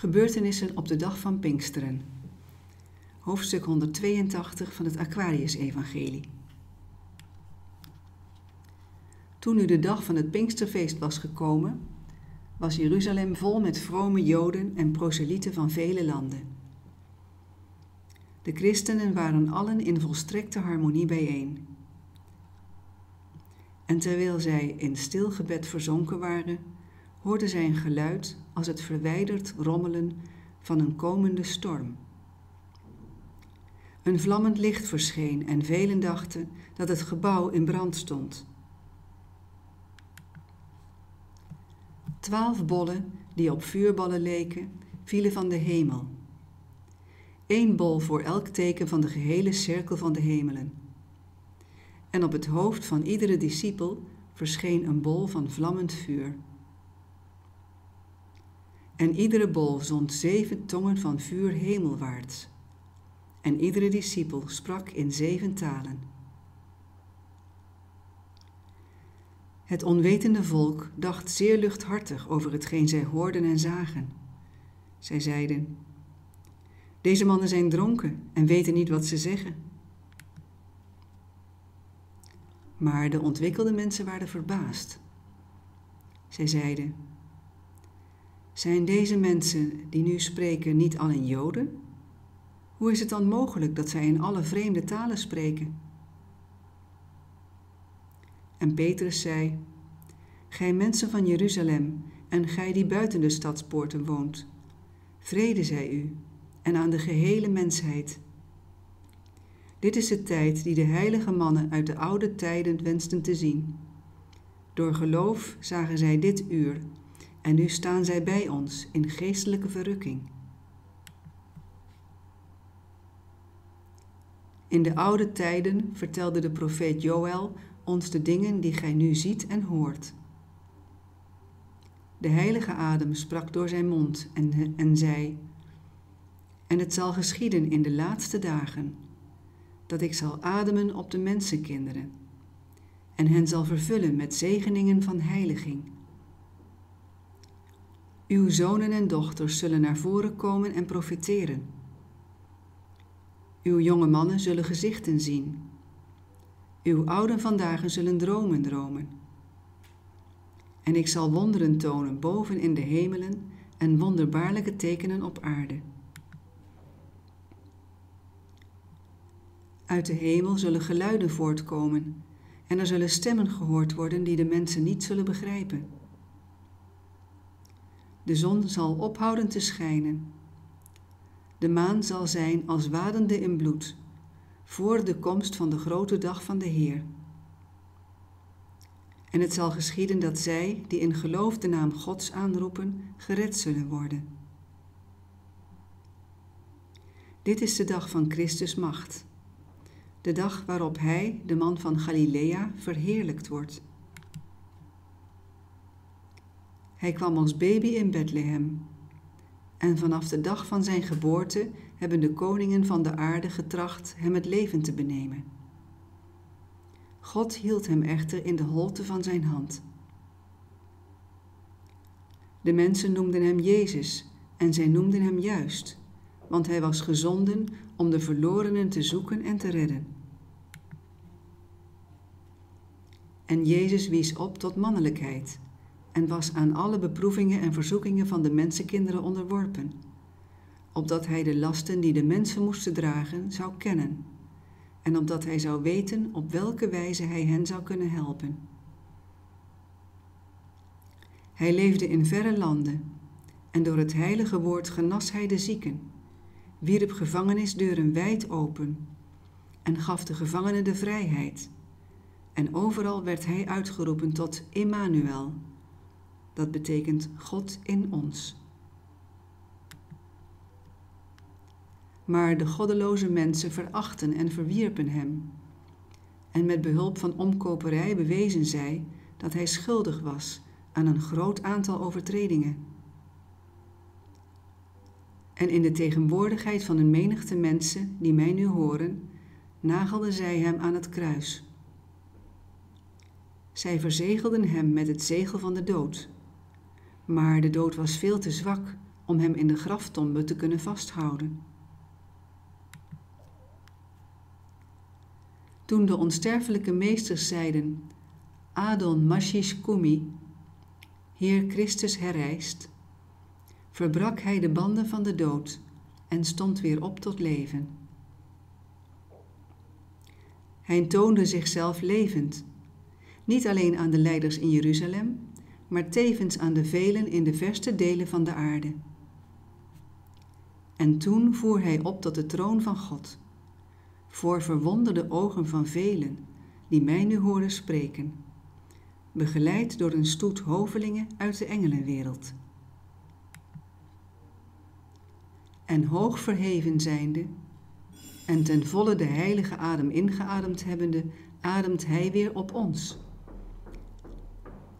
Gebeurtenissen op de dag van Pinksteren. Hoofdstuk 182 van het Aquarius-evangelie. Toen nu de dag van het Pinksterfeest was gekomen, was Jeruzalem vol met vrome Joden en proselieten van vele landen. De christenen waren allen in volstrekte harmonie bijeen. En terwijl zij in stil gebed verzonken waren, hoorden zij een geluid als het verwijderd rommelen van een komende storm. Een vlammend licht verscheen en velen dachten dat het gebouw in brand stond. Twaalf bollen, die op vuurballen leken, vielen van de hemel. Eén bol voor elk teken van de gehele cirkel van de hemelen. En op het hoofd van iedere discipel verscheen een bol van vlammend vuur. En iedere bol zond zeven tongen van vuur hemelwaarts. En iedere discipel sprak in zeven talen. Het onwetende volk dacht zeer luchthartig over hetgeen zij hoorden en zagen. Zij zeiden: Deze mannen zijn dronken en weten niet wat ze zeggen. Maar de ontwikkelde mensen waren verbaasd. Zij zeiden: zijn deze mensen die nu spreken niet allen Joden? Hoe is het dan mogelijk dat zij in alle vreemde talen spreken? En Petrus zei: Gij mensen van Jeruzalem en gij die buiten de stadspoorten woont, vrede zij u en aan de gehele mensheid. Dit is de tijd die de heilige mannen uit de oude tijden wensten te zien. Door geloof zagen zij dit uur en nu staan zij bij ons in geestelijke verrukking. In de oude tijden vertelde de profeet Joël ons de dingen die gij nu ziet en hoort. De heilige adem sprak door zijn mond en, en zei: En het zal geschieden in de laatste dagen, dat ik zal ademen op de mensenkinderen, en hen zal vervullen met zegeningen van heiliging uw zonen en dochters zullen naar voren komen en profiteren. Uw jonge mannen zullen gezichten zien. Uw ouden vandaag zullen dromen dromen. En ik zal wonderen tonen boven in de hemelen en wonderbaarlijke tekenen op aarde. Uit de hemel zullen geluiden voortkomen en er zullen stemmen gehoord worden die de mensen niet zullen begrijpen. De zon zal ophouden te schijnen. De maan zal zijn als wadende in bloed, voor de komst van de grote dag van de Heer. En het zal geschieden dat zij, die in geloof de naam Gods aanroepen, gered zullen worden. Dit is de dag van Christus macht, de dag waarop Hij, de man van Galilea, verheerlijkt wordt. Hij kwam als baby in Bethlehem. En vanaf de dag van zijn geboorte hebben de koningen van de aarde getracht hem het leven te benemen. God hield hem echter in de holte van zijn hand. De mensen noemden hem Jezus en zij noemden hem juist, want hij was gezonden om de verlorenen te zoeken en te redden. En Jezus wies op tot mannelijkheid en was aan alle beproevingen en verzoekingen van de mensenkinderen onderworpen, opdat hij de lasten die de mensen moesten dragen zou kennen, en opdat hij zou weten op welke wijze hij hen zou kunnen helpen. Hij leefde in verre landen, en door het heilige woord genas hij de zieken, wierp gevangenisdeuren wijd open en gaf de gevangenen de vrijheid. En overal werd hij uitgeroepen tot Immanuel, dat betekent God in ons. Maar de goddeloze mensen verachten en verwierpen hem. En met behulp van omkoperij bewezen zij dat hij schuldig was aan een groot aantal overtredingen. En in de tegenwoordigheid van een menigte mensen die mij nu horen, nagelden zij hem aan het kruis. Zij verzegelden hem met het zegel van de dood maar de dood was veel te zwak om hem in de graftombe te kunnen vasthouden. Toen de onsterfelijke meesters zeiden: Adon Mashish Kumi, Heer Christus herrijst, verbrak hij de banden van de dood en stond weer op tot leven. Hij toonde zichzelf levend, niet alleen aan de leiders in Jeruzalem, maar tevens aan de velen in de verste delen van de aarde. En toen voer hij op tot de troon van God, voor verwonderde ogen van velen die mij nu horen spreken, begeleid door een stoet hovelingen uit de engelenwereld. En hoog verheven zijnde, en ten volle de heilige adem ingeademd hebbende, ademt hij weer op ons.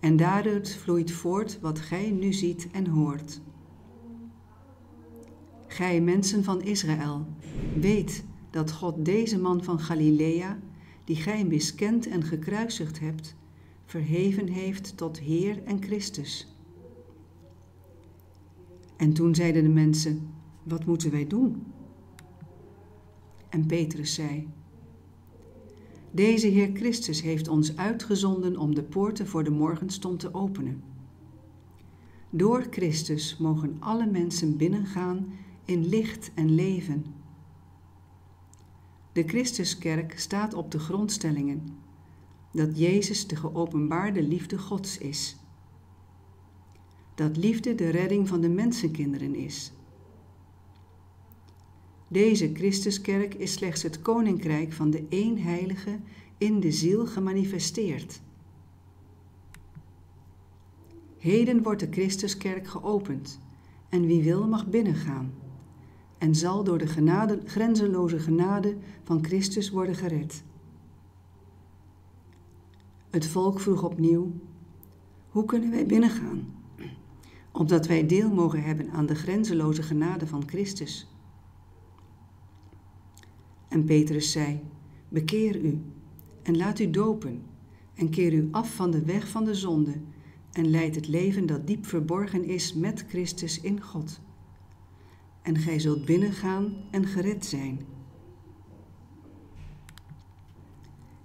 En daaruit vloeit voort wat gij nu ziet en hoort. Gij mensen van Israël, weet dat God deze man van Galilea, die gij miskend en gekruisigd hebt, verheven heeft tot Heer en Christus. En toen zeiden de mensen, wat moeten wij doen? En Petrus zei, deze Heer Christus heeft ons uitgezonden om de poorten voor de morgenstond te openen. Door Christus mogen alle mensen binnengaan in licht en leven. De Christuskerk staat op de grondstellingen dat Jezus de geopenbaarde liefde Gods is. Dat liefde de redding van de mensenkinderen is. Deze Christuskerk is slechts het koninkrijk van de eenheilige in de ziel gemanifesteerd. Heden wordt de Christuskerk geopend en wie wil mag binnengaan en zal door de genade, grenzeloze genade van Christus worden gered. Het volk vroeg opnieuw: Hoe kunnen wij binnengaan? Opdat wij deel mogen hebben aan de grenzeloze genade van Christus. En Petrus zei: Bekeer u en laat u dopen en keer u af van de weg van de zonde en leid het leven dat diep verborgen is met Christus in God en gij zult binnengaan en gered zijn.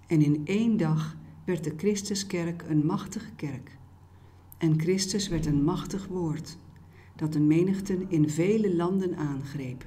En in één dag werd de Christuskerk een machtige kerk. En Christus werd een machtig woord, dat de menigten in vele landen aangreep.